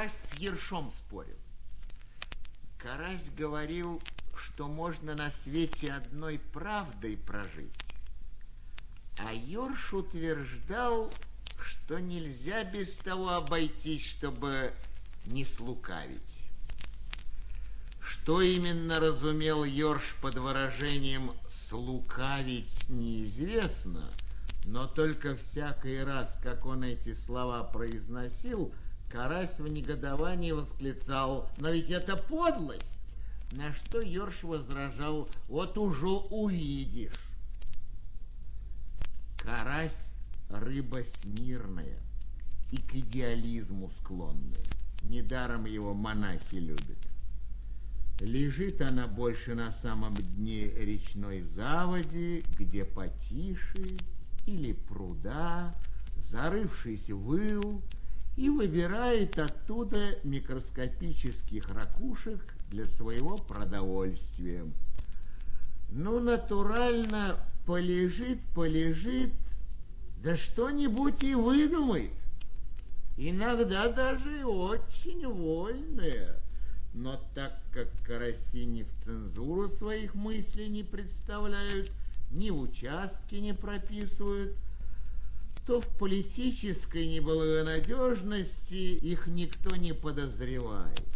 Карась с Ершом спорил. Карась говорил, что можно на свете одной правдой прожить. А Ёрш утверждал, что нельзя без того обойтись, чтобы не слукавить. Что именно разумел Ёрш под выражением «слукавить» неизвестно, но только всякий раз, как он эти слова произносил, Карась в негодовании восклицал «Но ведь это подлость!» На что Ёрш возражал «Вот уже увидишь». Карась – рыба смирная и к идеализму склонная. Недаром его монахи любят. Лежит она больше на самом дне речной заводи, где потише, или пруда, зарывшись в ил, и выбирает оттуда микроскопических ракушек для своего продовольствия. Ну, натурально, полежит, полежит, да что-нибудь и выдумает. Иногда даже и очень вольное. Но так как караси ни в цензуру своих мыслей не представляют, ни в участке не прописывают, то в политической неблагонадежности их никто не подозревает.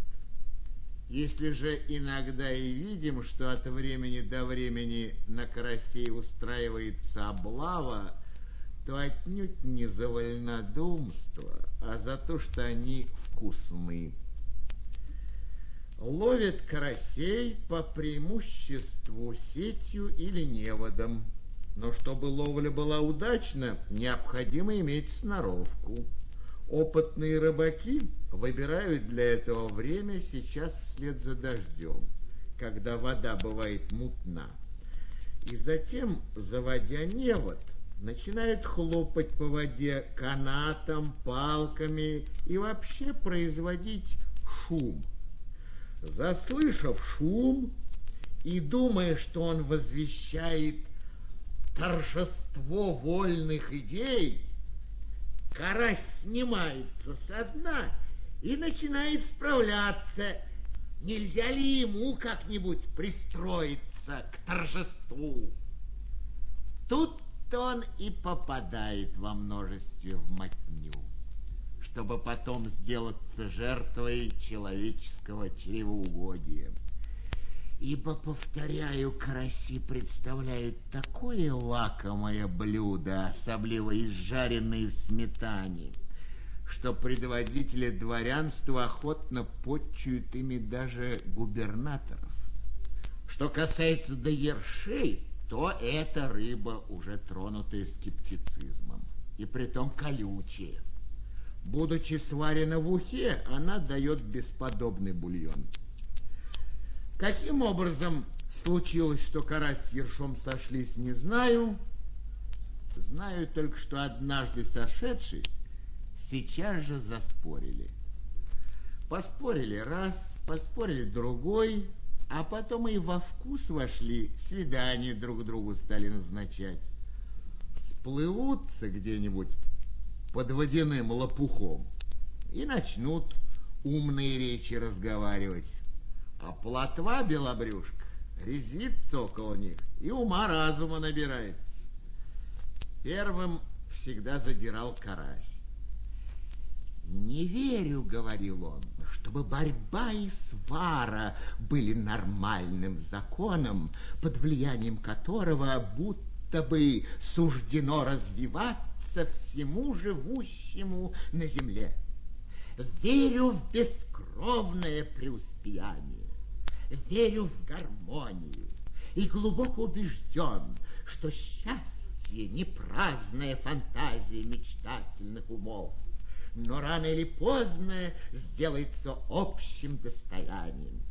Если же иногда и видим, что от времени до времени на карасей устраивается облава, то отнюдь не за вольнодумство, а за то, что они вкусны ловят карасей по преимуществу сетью или неводом. Но чтобы ловля была удачна, необходимо иметь сноровку. Опытные рыбаки выбирают для этого время сейчас вслед за дождем, когда вода бывает мутна. И затем, заводя невод, начинают хлопать по воде канатом, палками и вообще производить шум – заслышав шум и думая, что он возвещает торжество вольных идей, карась снимается со дна и начинает справляться, нельзя ли ему как-нибудь пристроиться к торжеству. Тут он и попадает во множестве в мотню чтобы потом сделаться жертвой человеческого чревоугодия. Ибо, повторяю, караси представляют такое лакомое блюдо, особливо изжаренное в сметане, что предводители дворянства охотно подчуют ими даже губернаторов. Что касается доершей, то эта рыба уже тронутая скептицизмом, и притом колючая. Будучи сварена в ухе, она дает бесподобный бульон. Каким образом случилось, что карась с ершом сошлись, не знаю. Знаю только, что однажды сошедшись, сейчас же заспорили. Поспорили раз, поспорили другой, а потом и во вкус вошли, свидания друг другу стали назначать. Сплывутся где-нибудь под водяным лопухом и начнут умные речи разговаривать. А плотва белобрюшка резвится около них и ума разума набирается. Первым всегда задирал карась. «Не верю, — говорил он, — чтобы борьба и свара были нормальным законом, под влиянием которого будто бы суждено развиваться всему живущему на земле. Верю в бескровное преуспеяние, верю в гармонию и глубоко убежден, что счастье не праздная фантазия мечтательных умов, но рано или поздно сделается общим достоянием.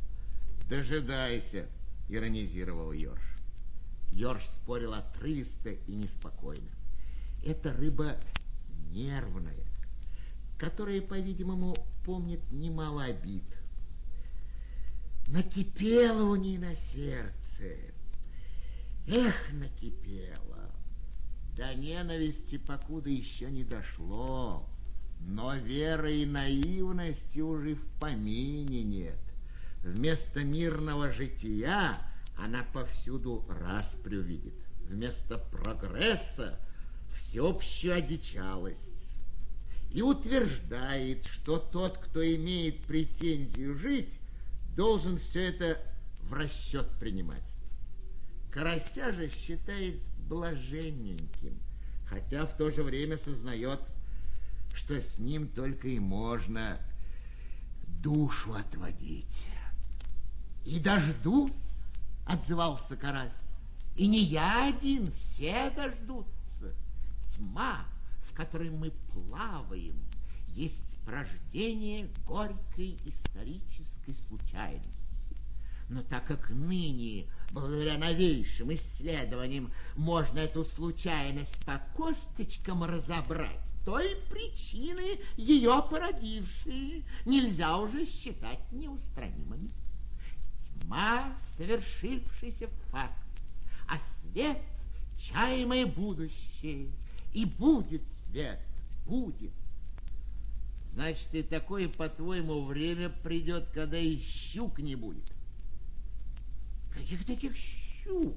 Дожидайся, иронизировал Йорш. Йорш спорил отрывисто и неспокойно. Это рыба нервная, которая, по-видимому, помнит немало обид. Накипело у ней на сердце. Эх, накипело. До ненависти покуда еще не дошло. Но веры и наивности уже в помине нет. Вместо мирного жития она повсюду распрю видит. Вместо прогресса всеобщую одичалость. И утверждает, что тот, кто имеет претензию жить, должен все это в расчет принимать. Карася же считает блаженненьким, хотя в то же время сознает, что с ним только и можно душу отводить. И дождусь, отзывался Карась. И не я один, все дождутся. Тьма, в которой мы плаваем, есть рождение горькой исторической случайности. Но так как ныне, благодаря новейшим исследованиям, можно эту случайность по косточкам разобрать, то и причины, ее породившие, нельзя уже считать неустранимыми. Тьма — совершившийся факт, а свет — чаемое будущее, и будет свет, будет. Значит, и такое, по-твоему, время придет, когда и щук не будет. Каких таких щук?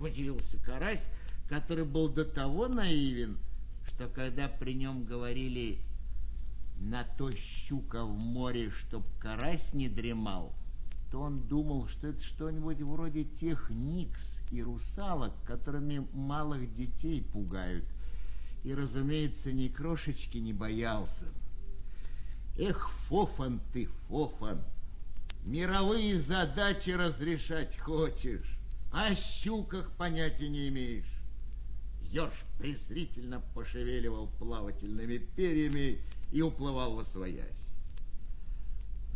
Удивился Карась, который был до того наивен, что когда при нем говорили на то щука в море, чтоб карась не дремал, то он думал, что это что-нибудь вроде тех никс и русалок, которыми малых детей пугают. И, разумеется, ни крошечки не боялся. Эх, Фофан ты, Фофан, мировые задачи разрешать хочешь, а о щуках понятия не имеешь. Еж презрительно пошевеливал плавательными перьями и уплывал во своясь.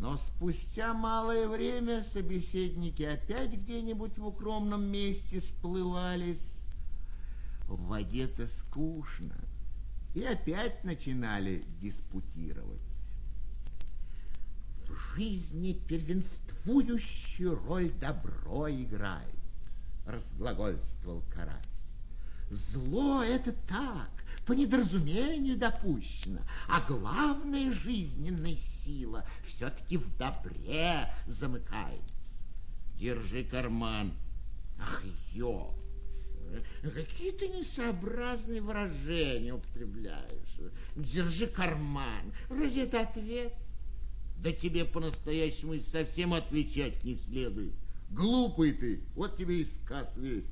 Но спустя малое время собеседники опять где-нибудь в укромном месте сплывались. В воде-то скучно. И опять начинали диспутировать. В жизни первенствующую роль добро играет, разглагольствовал Карась. Зло это так, по недоразумению допущено, а главная жизненная сила все-таки в добре замыкается. Держи карман. Ах, ё! Какие ты несообразные выражения употребляешь. Держи карман. Разве это ответ? Да тебе по-настоящему и совсем отвечать не следует. Глупый ты, вот тебе и сказ весь.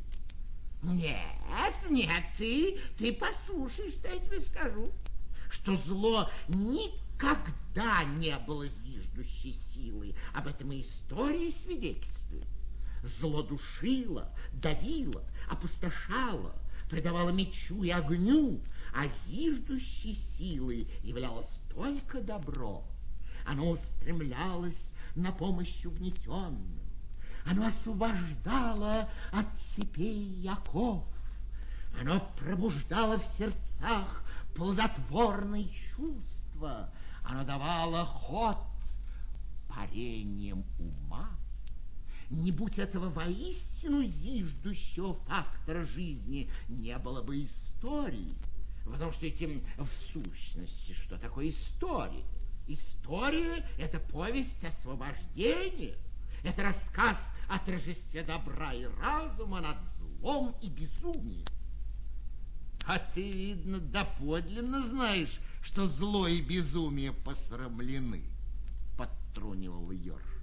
Нет, нет, ты, ты послушай, что я тебе скажу. Что зло никогда не было зиждущей силой. Об этом и история свидетельствует. Зло душило, давило, опустошало, придавало мечу и огню, а зиждущей силой являлось только добро. Оно устремлялось на помощь угнетенным оно освобождало от цепей яков. Оно пробуждало в сердцах плодотворные чувства. Оно давало ход парением ума. Не будь этого воистину зиждущего фактора жизни, не было бы истории. Потому что этим в сущности, что такое история? История – это повесть освобождения. Это рассказ о торжестве добра и разума над злом и безумием. А ты, видно, доподлинно знаешь, что зло и безумие посрамлены, подтрунивал Йорш.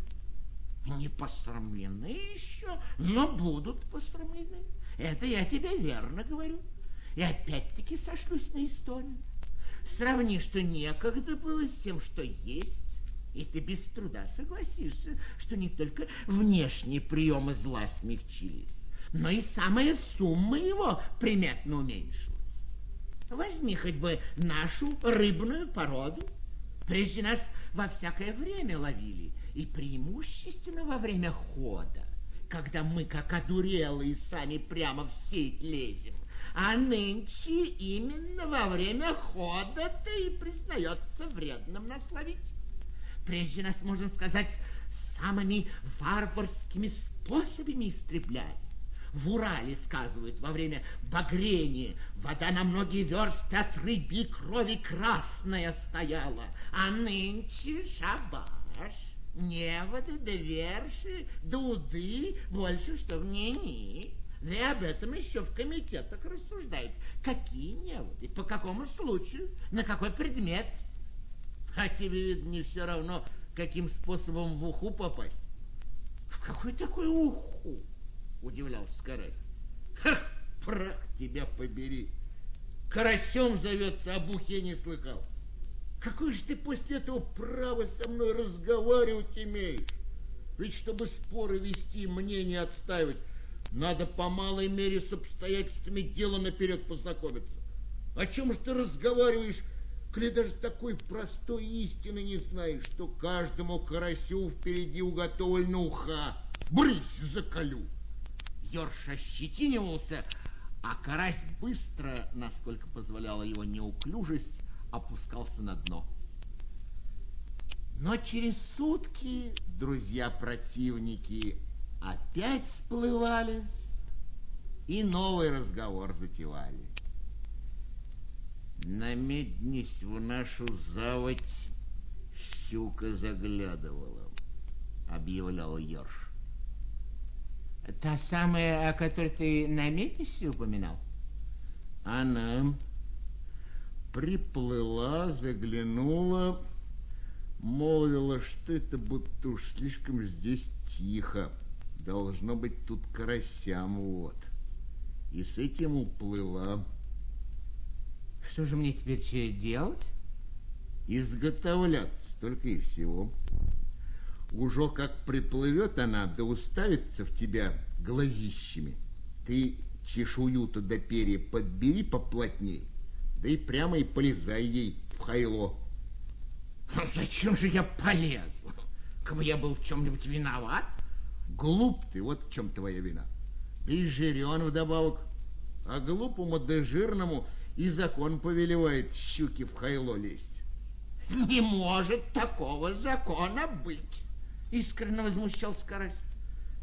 Не посрамлены еще, но будут посрамлены. Это я тебе верно говорю. И опять-таки сошлюсь на историю. Сравни, что некогда было с тем, что есть, и ты без труда согласишься, что не только внешние приемы зла смягчились, но и самая сумма его приметно уменьшилась. Возьми хоть бы нашу рыбную породу. Прежде нас во всякое время ловили, и преимущественно во время хода, когда мы, как одурелые, сами прямо в сеть лезем. А нынче именно во время хода-то и признается вредным нас ловить прежде нас, можно сказать, самыми варварскими способами истребляли. В Урале, сказывают, во время багрения вода на многие версты от рыбьей крови красная стояла, а нынче шабаш, неводы да верши, дуды, больше что в ни Да и об этом еще в комитетах рассуждают. Какие неводы, по какому случаю, на какой предмет. А тебе, видно, не все равно, каким способом в уху попасть. В какой такой уху? Удивлялся Карась. Ха, прах тебя побери. Карасем зовется, а бухе не слыхал. Какой же ты после этого право со мной разговаривать имеешь? Ведь чтобы споры вести, мнение отстаивать, надо по малой мере с обстоятельствами дела наперед познакомиться. О чем же ты разговариваешь, коли даже такой простой истины не знаешь, что каждому карасю впереди уготовлена уха? Брысь, заколю! Ёрш ощетинивался, а карась быстро, насколько позволяла его неуклюжесть, опускался на дно. Но через сутки друзья-противники опять всплывались и новый разговор затевали. Намеднись в нашу заводь, щука заглядывала, объявлял Ёрш. Та самая, о которой ты на Метисе упоминал? Она приплыла, заглянула, молвила, что это будто уж слишком здесь тихо. Должно быть тут карасям вот. И с этим уплыла. Что же мне теперь делать? Изготовляться только и всего. Уже как приплывет она, да уставится в тебя глазищами. Ты чешую-то до перья подбери поплотней, да и прямо и полезай ей в хайло. А зачем же я полезу? Как бы я был в чем-нибудь виноват? Глуп ты, вот в чем твоя вина. Ты жирен вдобавок, а глупому да жирному и закон повелевает щуки в хайло лезть. Не может такого закона быть искренне возмущался Карась.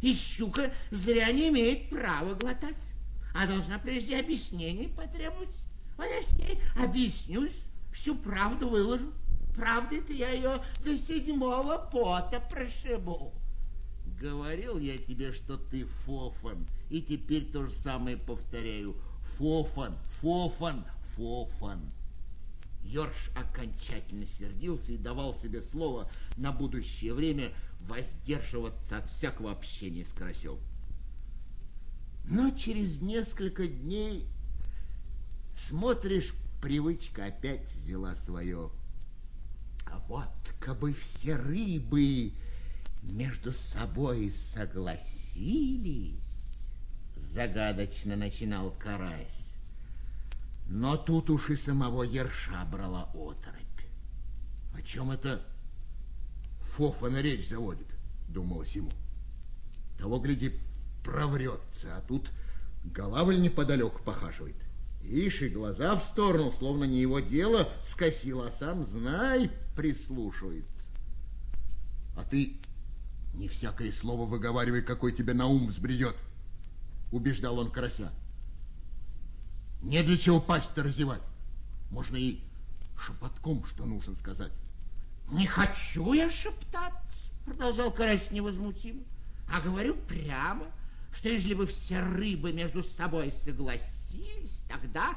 И щука зря не имеет права глотать, а должна прежде объяснений потребовать. Вот я с ней объяснюсь, всю правду выложу. Правдой-то я ее до седьмого пота прошибу. Говорил я тебе, что ты фофан, и теперь то же самое повторяю. Фофан, фофан, фофан. Йорш окончательно сердился и давал себе слово на будущее время воздерживаться от всякого общения с карасем. Но через несколько дней смотришь, привычка опять взяла свое. А вот кабы все рыбы между собой согласились, загадочно начинал карась. Но тут уж и самого ерша брала оторопь. О чем это Фофана речь заводит, думалось ему. Того, гляди, проврется, а тут голавль неподалеку похаживает. Ишь, и глаза в сторону, словно не его дело, скосил, а сам, знай, прислушивается. А ты не всякое слово выговаривай, какой тебе на ум взбредет, убеждал он карася. Не для чего пасть-то разевать. Можно и шепотком, что нужно сказать. Не хочу я шептаться, продолжал Карась невозмутимо, а говорю прямо, что если бы все рыбы между собой согласились, тогда...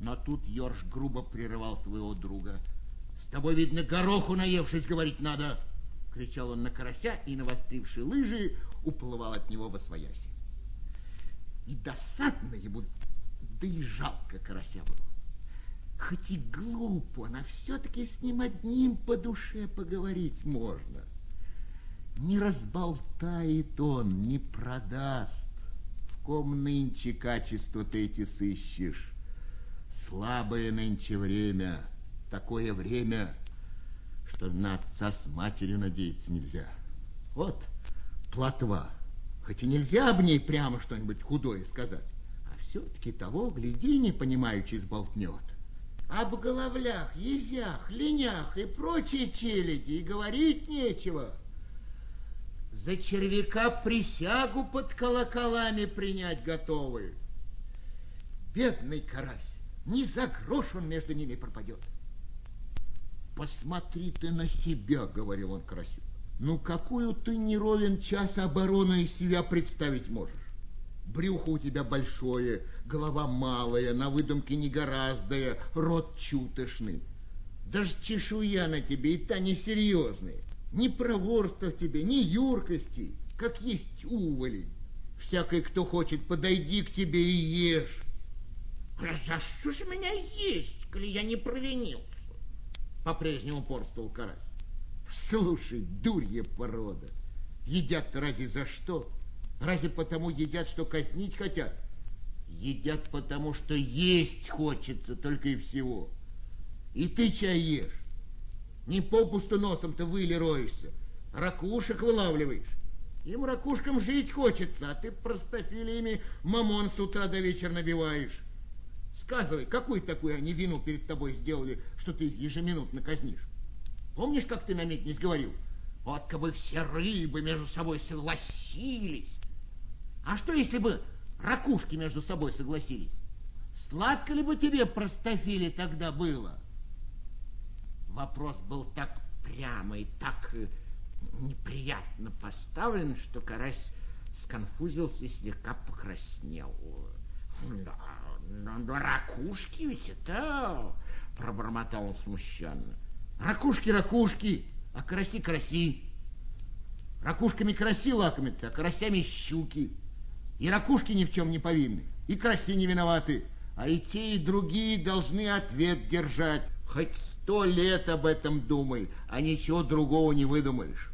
Но тут Ёрш грубо прерывал своего друга. С тобой, видно, гороху наевшись, говорить надо, кричал он на карася и, навостривший лыжи, уплывал от него во свояси. И досадно ему, да и жалко карася было. Хоть и глупо, но все-таки с ним одним по душе поговорить можно. Не разболтает он, не продаст. В ком нынче качество ты эти сыщешь? Слабое нынче время, такое время, что на отца с матерью надеяться нельзя. Вот плотва, хоть и нельзя об ней прямо что-нибудь худое сказать, а все-таки того, гляди, не понимающий, сболтнет об головлях, езях, ленях и прочей челяди и говорить нечего. За червяка присягу под колоколами принять готовы. Бедный карась, ни за грош он между ними пропадет. Посмотри ты на себя, говорил он карасю. Ну, какую ты не ровен час обороны из себя представить можешь? Брюхо у тебя большое, голова малая, на выдумке негораздая, рот чутошный. Даже чешуя на тебе и та несерьезная. Ни проворства в тебе, ни юркости, как есть уволи. Всякий, кто хочет, подойди к тебе и ешь. А за что же меня есть, коли я не провинился? По-прежнему порствовал карась. Слушай, дурья порода, едят-то разве за что? Разве потому едят, что казнить хотят? Едят потому, что есть хочется только и всего. И ты чай ешь. Не попусту носом ты выли роешься, ракушек вылавливаешь. Им ракушкам жить хочется, а ты простофилиями мамон с утра до вечера набиваешь. Сказывай, какую такую они вину перед тобой сделали, что ты их ежеминутно казнишь? Помнишь, как ты на меднись говорил? Вот как бы все рыбы между собой согласились. А что, если бы ракушки между собой согласились? Сладко ли бы тебе, простофили, тогда было? Вопрос был так прямо и так э, неприятно поставлен, что карась сконфузился и слегка покраснел. Да, но, но ракушки ведь это... Пробормотал он смущенно. Ракушки, ракушки, а караси, караси. Ракушками караси лакомятся, а карасями щуки. И ракушки ни в чем не повинны, и караси не виноваты, а и те, и другие должны ответ держать. Хоть сто лет об этом думай, а ничего другого не выдумаешь.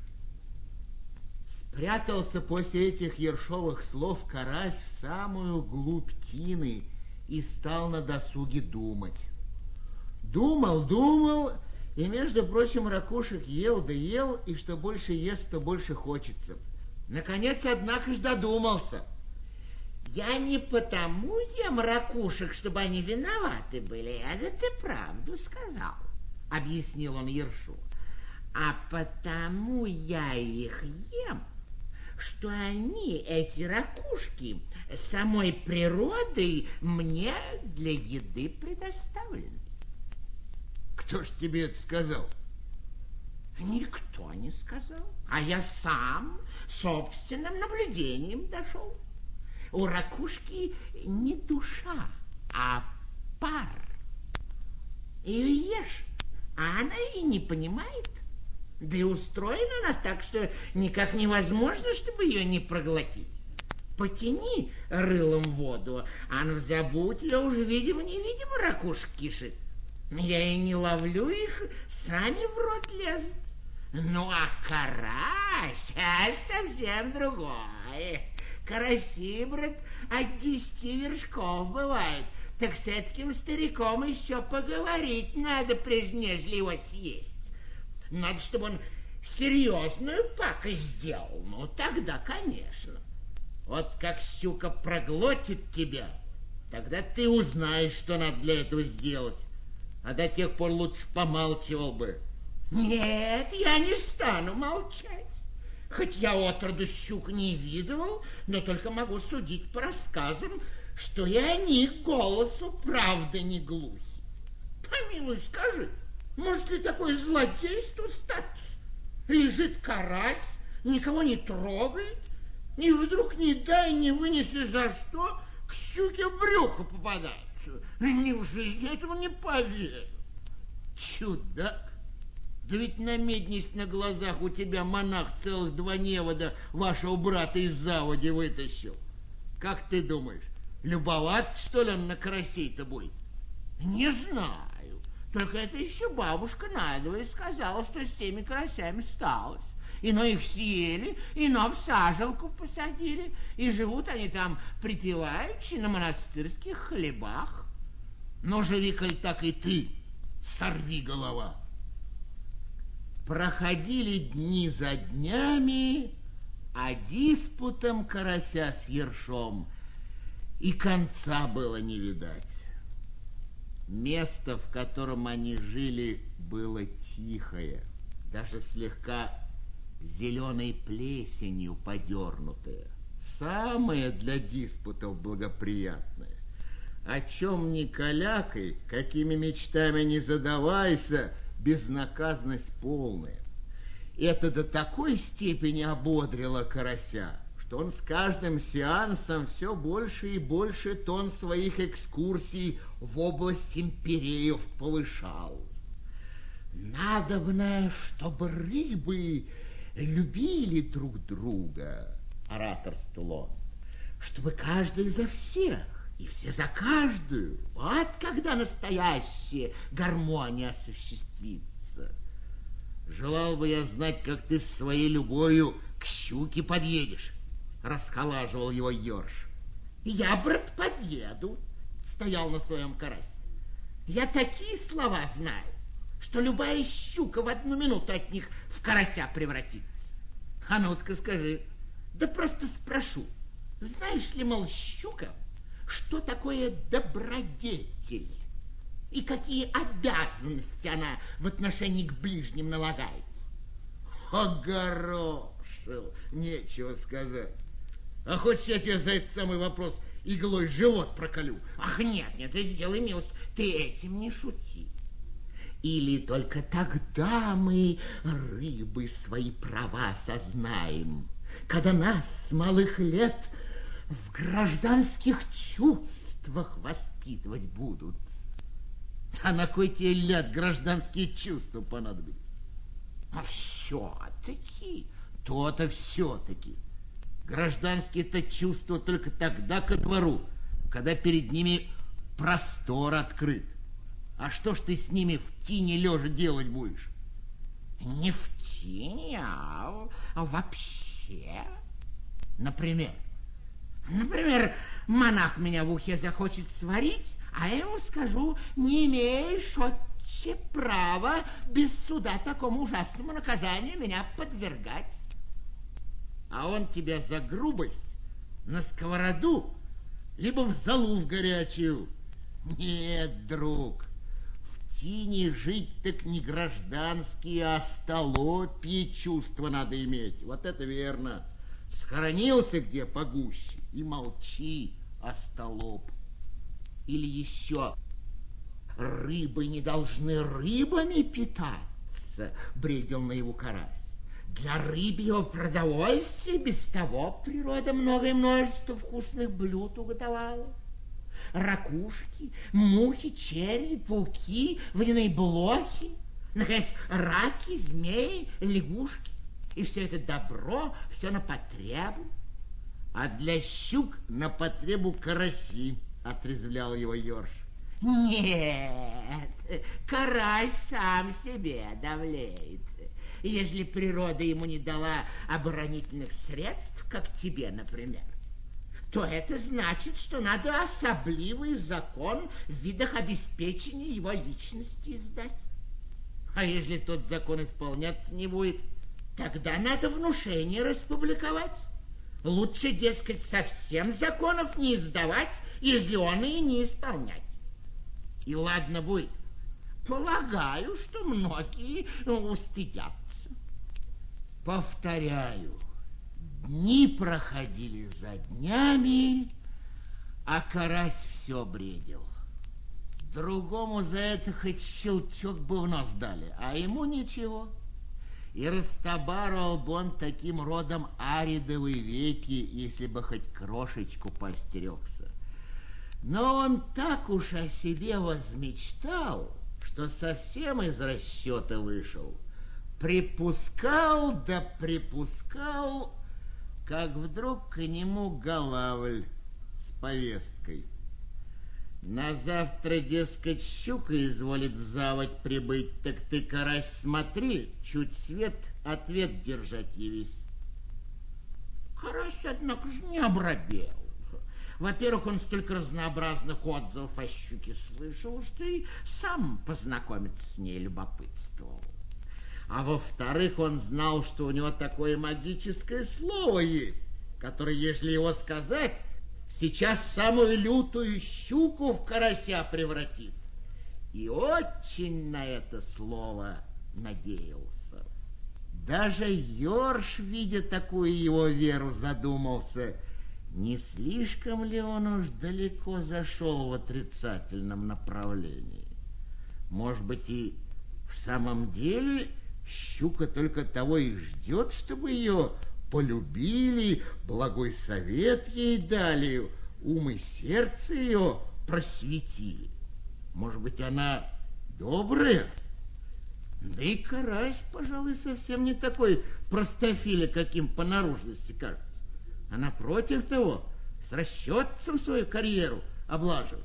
Спрятался после этих ершовых слов карась в самую глубь тины и стал на досуге думать. Думал, думал, и, между прочим, ракушек ел да ел, и что больше ест, то больше хочется. Наконец, однако ж додумался. Я не потому ем ракушек, чтобы они виноваты были, это ты правду сказал, объяснил он Ершу. А потому я их ем, что они, эти ракушки, самой природой мне для еды предоставлены. Кто ж тебе это сказал? Никто не сказал, а я сам собственным наблюдением дошел. У ракушки не душа, а пар. Ее ешь, а она и не понимает. Да и устроена она так, что никак невозможно, чтобы ее не проглотить. Потяни рылом воду, а забудь, я уже видимо-невидимо ракушек кишит. Я и не ловлю их, сами в рот лезут. Ну, а карась, а совсем другое. Караси, брат, от десяти вершков бывает. Так с этим стариком еще поговорить надо, прежде нежели его съесть. Надо, чтобы он серьезную пакость сделал. Ну, тогда, конечно. Вот как щука проглотит тебя, тогда ты узнаешь, что надо для этого сделать. А до тех пор лучше помалчивал бы. Нет, я не стану молчать. Хоть я отроду щук не видывал, но только могу судить по рассказам, что и они голосу правда не глухи. Помилуй, скажи, может ли такое злодейство статься? Лежит карась, никого не трогает, и вдруг не дай, не вынеси за что, к щуке в брюхо попадает. Ни в жизни этому не поверю. Чудак. Да ведь на медность на глазах у тебя монах целых два невода вашего брата из заводи вытащил. Как ты думаешь, любоват, что ли, он на карасей-то будет? Не знаю. Только это еще бабушка надвое сказала, что с теми карасями сталось. Ино их съели, ино в сажалку посадили, и живут они там припеваючи на монастырских хлебах. Но живи, коль так и ты, сорви голова. Проходили дни за днями, а диспутом карася с ершом и конца было не видать. Место, в котором они жили, было тихое, даже слегка зеленой плесенью подернутая. Самое для диспутов благоприятное. О чем ни калякой, какими мечтами не задавайся, безнаказанность полная. Это до такой степени ободрило карася, что он с каждым сеансом все больше и больше тон своих экскурсий в область империев повышал. Надобно, чтобы рыбы любили друг друга, ораторствовал он, чтобы каждый за всех и все за каждую. Вот когда настоящая гармония осуществится. Желал бы я знать, как ты с своей любовью к щуке подъедешь, расхолаживал его Ёрш. Я, брат, подъеду, стоял на своем карасе. Я такие слова знаю, что любая щука в одну минуту от них в карася превратится. А ну-ка скажи, да просто спрошу, знаешь ли, мол, щука, что такое добродетель? И какие обязанности она в отношении к ближним налагает? Огорошил, нечего сказать. А хочешь я тебе за этот самый вопрос иглой живот проколю? Ах, нет, нет, ты сделай милость, ты этим не шути. Или только тогда мы, рыбы, свои права сознаем, когда нас с малых лет в гражданских чувствах воспитывать будут. А на кой тебе ляд гражданские чувства понадобились? А все-таки, то-то все-таки. Гражданские-то чувства только тогда ко двору, когда перед ними простор открыт. А что ж ты с ними в тени лежа делать будешь? Не в тени, а, а вообще. Например, например, монах меня в ухе захочет сварить, а я ему скажу, не имеешь отче права без суда такому ужасному наказанию меня подвергать. А он тебя за грубость на сковороду, либо в залу в горячую. Нет, друг, Палестине жить так не гражданские, а столопье чувства надо иметь. Вот это верно. Схоронился где погуще и молчи, остолоп. Или еще, рыбы не должны рыбами питаться, бредил на его карась. Для рыбьего продовольствия без того природа многое множество вкусных блюд уготовала ракушки, мухи, черви, пауки, водяные блохи, наконец, раки, змеи, лягушки. И все это добро, все на потребу. А для щук на потребу караси, отрезвлял его Ёрш. Нет, карась сам себе давлеет. Если природа ему не дала оборонительных средств, как тебе, например, то это значит, что надо особливый закон в видах обеспечения его личности издать. А если тот закон исполняться не будет, тогда надо внушение распубликовать. Лучше, дескать, совсем законов не издавать, если он и не исполнять. И ладно будет. Полагаю, что многие устыдятся. Повторяю, Дни проходили за днями, а карась все бредил. Другому за это хоть щелчок бы в нос дали, а ему ничего. И растобарывал бы он таким родом аридовые веки, если бы хоть крошечку постерегся. Но он так уж о себе возмечтал, что совсем из расчета вышел. Припускал да припускал, как вдруг к нему Галавль с повесткой. На завтра, дескать, щука изволит в заводь прибыть, так ты, карась, смотри, чуть свет, ответ держать явись. Карась, однако же, не обрабел. Во-первых, он столько разнообразных отзывов о щуке слышал, что и сам познакомиться с ней любопытствовал. А во-вторых, он знал, что у него такое магическое слово есть, которое, если его сказать, сейчас самую лютую щуку в карася превратит. И очень на это слово надеялся. Даже Йорш, видя такую его веру, задумался, не слишком ли он уж далеко зашел в отрицательном направлении. Может быть, и в самом деле щука только того и ждет, чтобы ее полюбили, благой совет ей дали, ум и сердце ее просветили. Может быть, она добрая? Да и карась, пожалуй, совсем не такой простофиля, каким по наружности кажется. А напротив того, с расчетцем свою карьеру облаживает.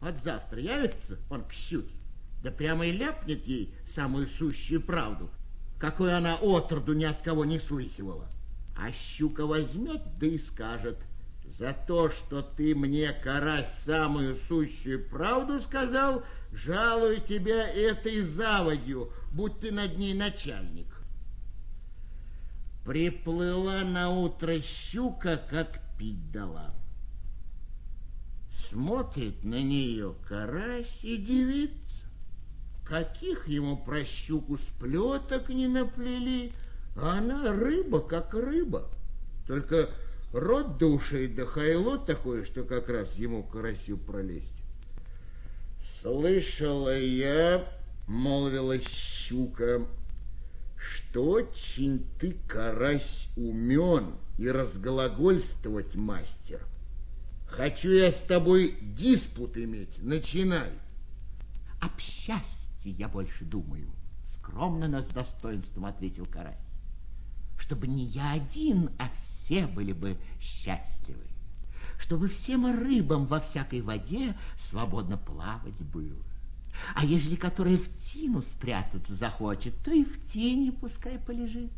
Вот завтра явится он к щуке, да прямо и ляпнет ей самую сущую правду, какой она отроду ни от кого не слыхивала. А щука возьмет, да и скажет, за то, что ты мне, карась, самую сущую правду сказал, жалую тебя этой заводью, будь ты над ней начальник. Приплыла на утро щука, как пить дала. Смотрит на нее карась и дивится. Каких ему про щуку сплеток не наплели, а она рыба, как рыба. Только рот душей да хайло такое, что как раз ему карасю пролезть. Слышала я, молвила щука, что очень ты, карась, умен и разглагольствовать мастер. Хочу я с тобой диспут иметь, начинай. Об счастье я больше думаю, скромно, но с достоинством ответил карась. Чтобы не я один, а все были бы счастливы. Чтобы всем рыбам во всякой воде свободно плавать было а ежели которая в тину спрятаться захочет, то и в тени пускай полежит.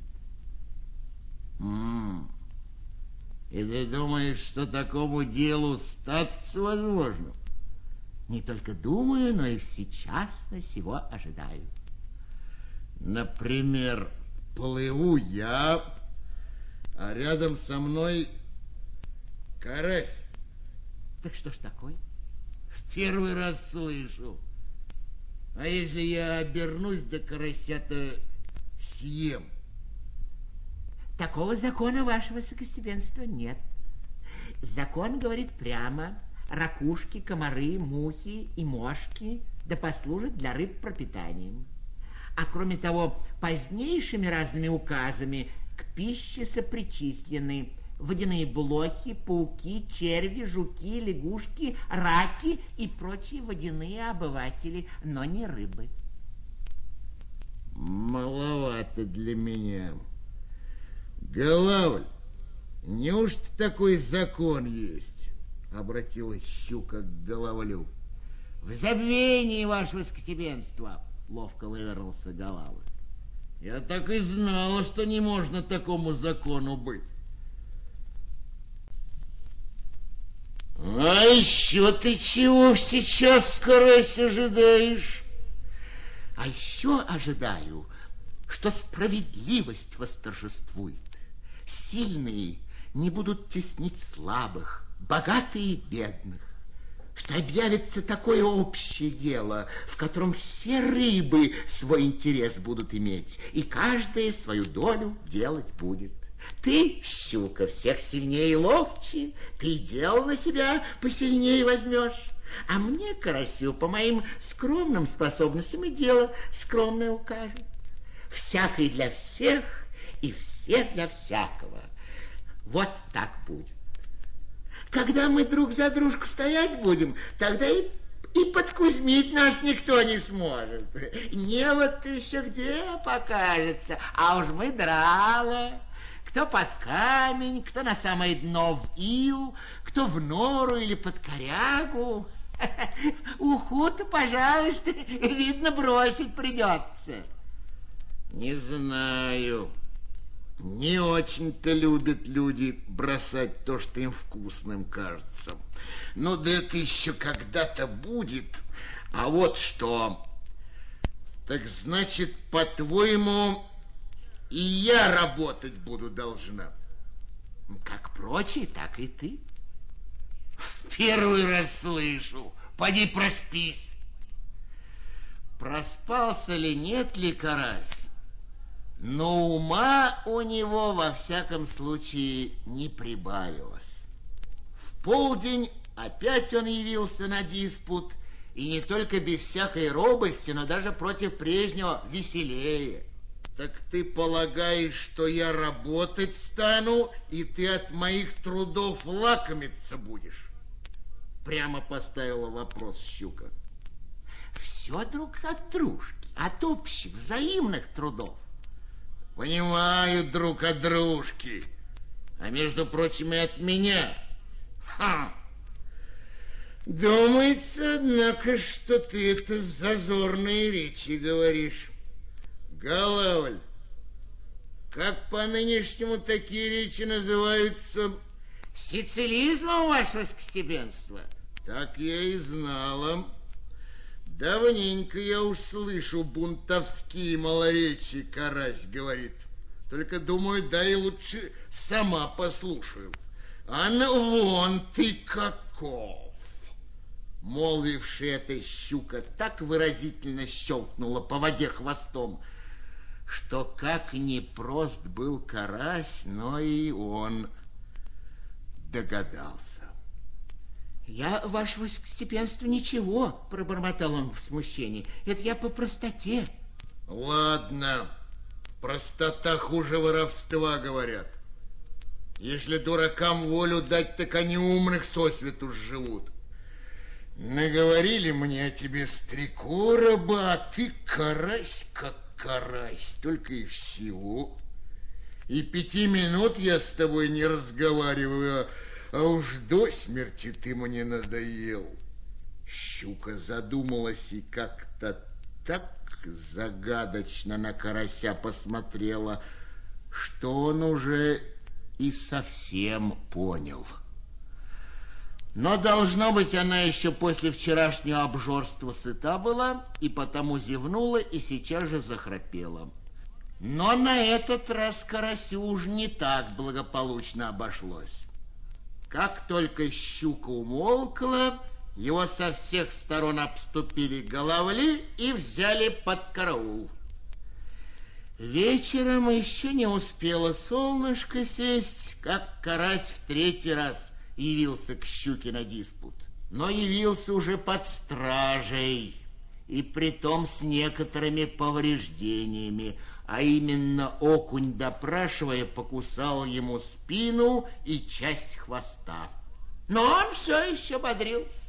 И ты думаешь, что такому делу статься возможно? Не только думаю, но и сейчас на сего ожидаю. Например, плыву я, а рядом со мной карась. Так что ж такое? В первый раз слышу. А если я обернусь до карася-то съем? Такого закона, вашего высокостепенства, нет. Закон говорит прямо, ракушки, комары, мухи и мошки да послужат для рыб пропитанием. А кроме того, позднейшими разными указами к пище сопричислены водяные блохи, пауки, черви, жуки, лягушки, раки и прочие водяные обыватели, но не рыбы. Маловато для меня. Голавль, неужто такой закон есть? Обратилась щука к головлю. В забвении, ваше высокотебенство, ловко вывернулся Голавль. Я так и знала, что не можно такому закону быть. А еще ты чего сейчас, карась, ожидаешь? А еще ожидаю, что справедливость восторжествует. Сильные не будут теснить слабых, богатые бедных что объявится такое общее дело, в котором все рыбы свой интерес будут иметь, и каждая свою долю делать будет. Ты, щука, всех сильнее и ловче, ты дел на себя посильнее возьмешь. А мне, карасю, по моим скромным способностям и дело скромное укажут. Всякий для всех и все для всякого. Вот так будет. Когда мы друг за дружку стоять будем, тогда и и подкузмить нас никто не сможет. Не вот еще где покажется, а уж мы драла. Кто под камень, кто на самое дно в ил, кто в нору или под корягу. Уху-то, пожалуй, что, видно, бросить придется. Не знаю. Не очень-то любят люди бросать то, что им вкусным кажется. Ну, да это еще когда-то будет. А вот что. Так значит, по-твоему, и я работать буду должна. Как прочие, так и ты. В первый раз слышу. Поди проспись. Проспался ли, нет ли, карась? Но ума у него, во всяком случае, не прибавилось. В полдень опять он явился на диспут, и не только без всякой робости, но даже против прежнего веселее. Так ты полагаешь, что я работать стану, и ты от моих трудов лакомиться будешь? Прямо поставила вопрос Щука. Все друг от дружки, от общих, взаимных трудов. Понимаю друг от дружки, а между прочим и от меня. Ха! Думается, однако, что ты это зазорные речи говоришь. Голавль, как по-нынешнему такие речи называются? Сицилизмом, ваше воскостепенство. Так я и знала. Давненько я уж слышу бунтовские малоречия, карась говорит. Только думаю, да и лучше сама послушаю. А ну вон ты каков! Молвившая эта щука так выразительно щелкнула по воде хвостом, что как непрост был карась, но и он догадался. Я, ваше степенство, ничего, пробормотал он в смущении. Это я по простоте. Ладно, простота хуже воровства, говорят. Если дуракам волю дать, так они умных сосвету живут. Наговорили мне о тебе с три короба, а ты карась как карась, только и всего. И пяти минут я с тобой не разговариваю, а уж до смерти ты мне надоел. Щука задумалась и как-то так загадочно на карася посмотрела, что он уже и совсем понял. Но, должно быть, она еще после вчерашнего обжорства сыта была, и потому зевнула и сейчас же захрапела. Но на этот раз карасю уж не так благополучно обошлось. Как только щука умолкла, его со всех сторон обступили головли и взяли под караул. Вечером еще не успело солнышко сесть, как карась в третий раз явился к щуке на диспут. Но явился уже под стражей, и притом с некоторыми повреждениями, а именно окунь, допрашивая, покусал ему спину и часть хвоста. Но он все еще бодрился,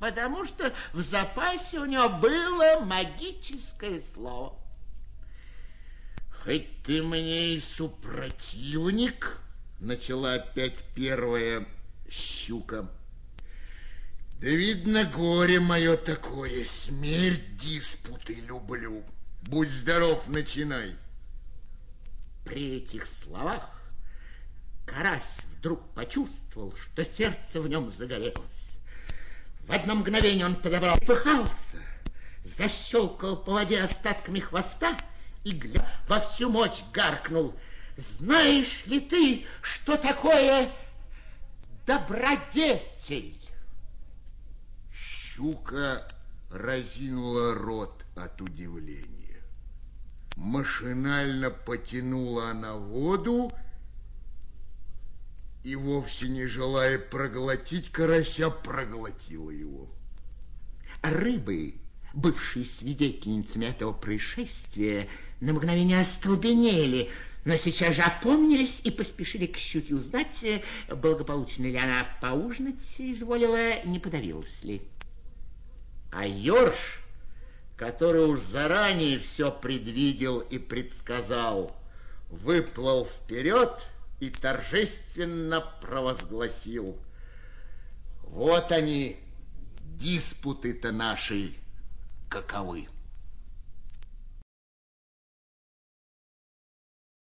потому что в запасе у него было магическое слово. Хоть ты мне и супротивник, начала опять первая щука. Да видно, горе мое такое, смерть диспуты люблю. Будь здоров, начинай. При этих словах Карась вдруг почувствовал, что сердце в нем загорелось. В одно мгновение он подобрал, пыхался, защелкал по воде остатками хвоста и, гля, во всю мощь гаркнул. Знаешь ли ты, что такое добродетель? Щука разинула рот от удивления. Машинально потянула она воду и, вовсе не желая проглотить карася, проглотила его. Рыбы, бывшие свидетельницами этого происшествия, на мгновение остолбенели, но сейчас же опомнились и поспешили к щуке узнать, благополучно ли она поужинать изволила, не подавилась ли. А Ёрш который уж заранее все предвидел и предсказал, выплыл вперед и торжественно провозгласил. Вот они, диспуты-то наши, каковы.